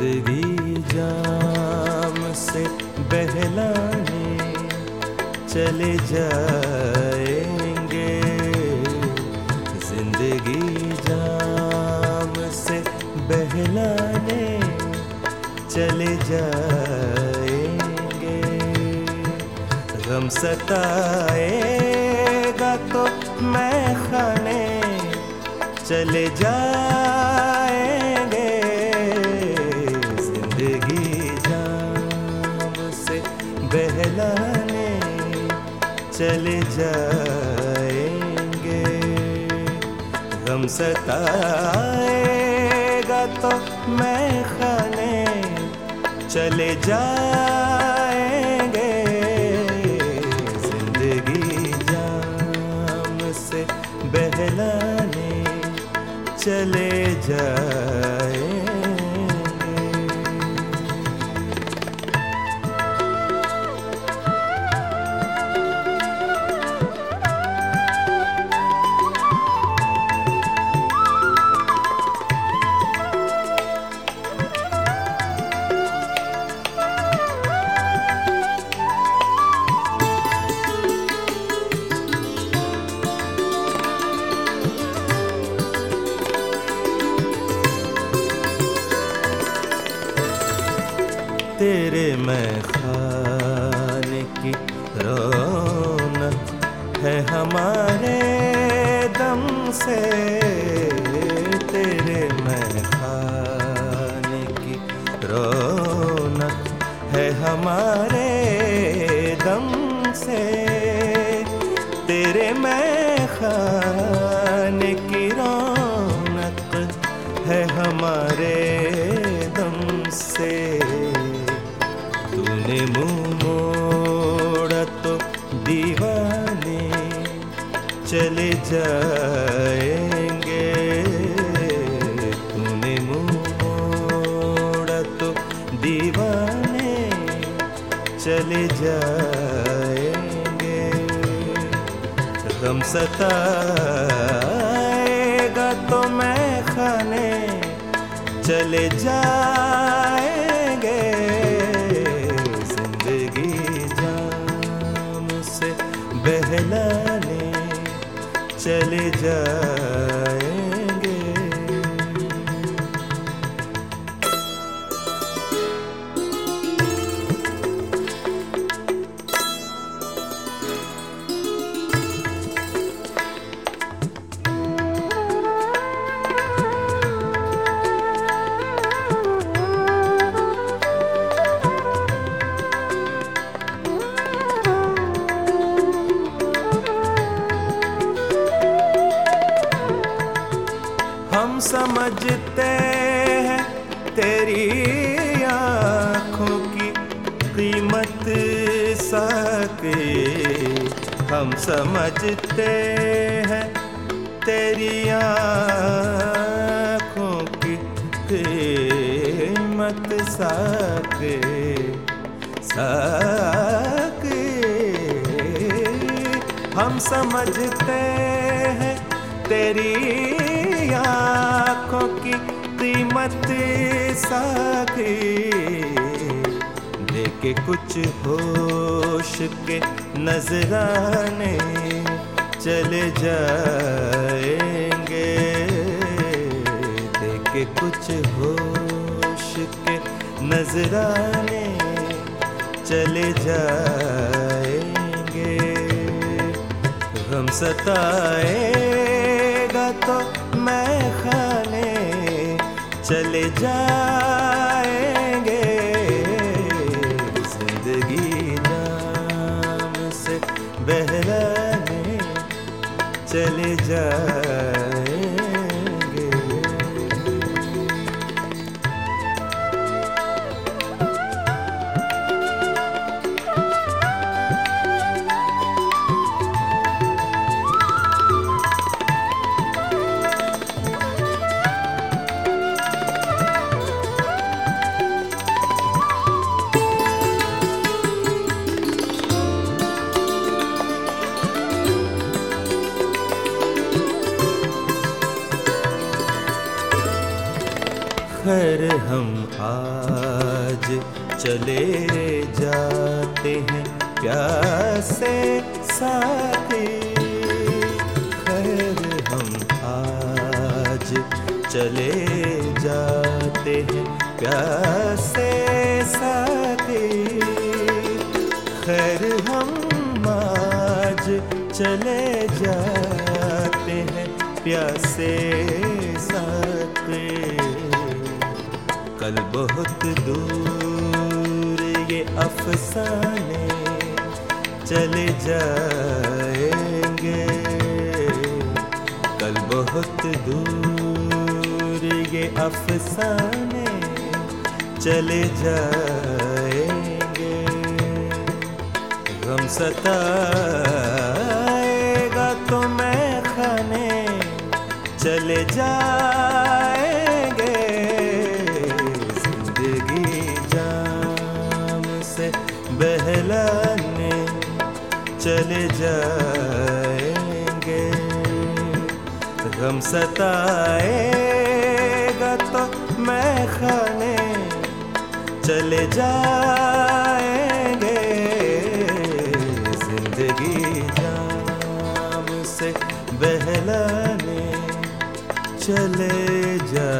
ज़िंदगी जाम से बहलाने चले जाएँगे। ज़िंदगी जाम से बहलाने चले जाएँगे। गम सताएगा तो मैं खाने चले जाएँगे। बहलाने चले जाएँगे। गम सताएगा तो मैं खाने चले जाएँगे। ज़िंदगी जाम से बहलाने चले जाएँगे। मैं खाने की रौनक है हमारे दम से तेरे मैं खाने की रौनक है हमारे दम से तेरे मैं खान की रौनक है हमारे जाएँगे। तूने मोड़ा तो दीवाने चले जाएँगे। गम सताएगा तो मैं खाने चले जाएँगे समझते हैं तेरी आँखों की कीमत साके। हम समझते हैं तेरी आँखों की कीमत साके। साके। हम समझते तेरी आँखों की कीमत साखी। देके कुछ होश के नजराने चले जाएँगे। देके कुछ होश के नजराने चले जाएँगे। हम सताएगा तो मैं खाने चले जाएँगे। ज़िंदगी नाम से बहलाने चले जाएँगे खैर हम आज चले जाते हैं प्यासे साथी। खैर हम आज चले जाते हैं प्यासे साथी। खैर हम आज चले जाते हैं प्यासे साथी। कल बहुत दूर ये अफसाने चले जाएँगे। कल बहुत दूर ये अफसाने चले जाएँगे। गम सताएगा तो मैं खाने चले जाएँगे चले जाएँगे। गम सताएगा तो मैं खाने चले जाएँगे। ज़िंदगी जाम से बहलाने चले जा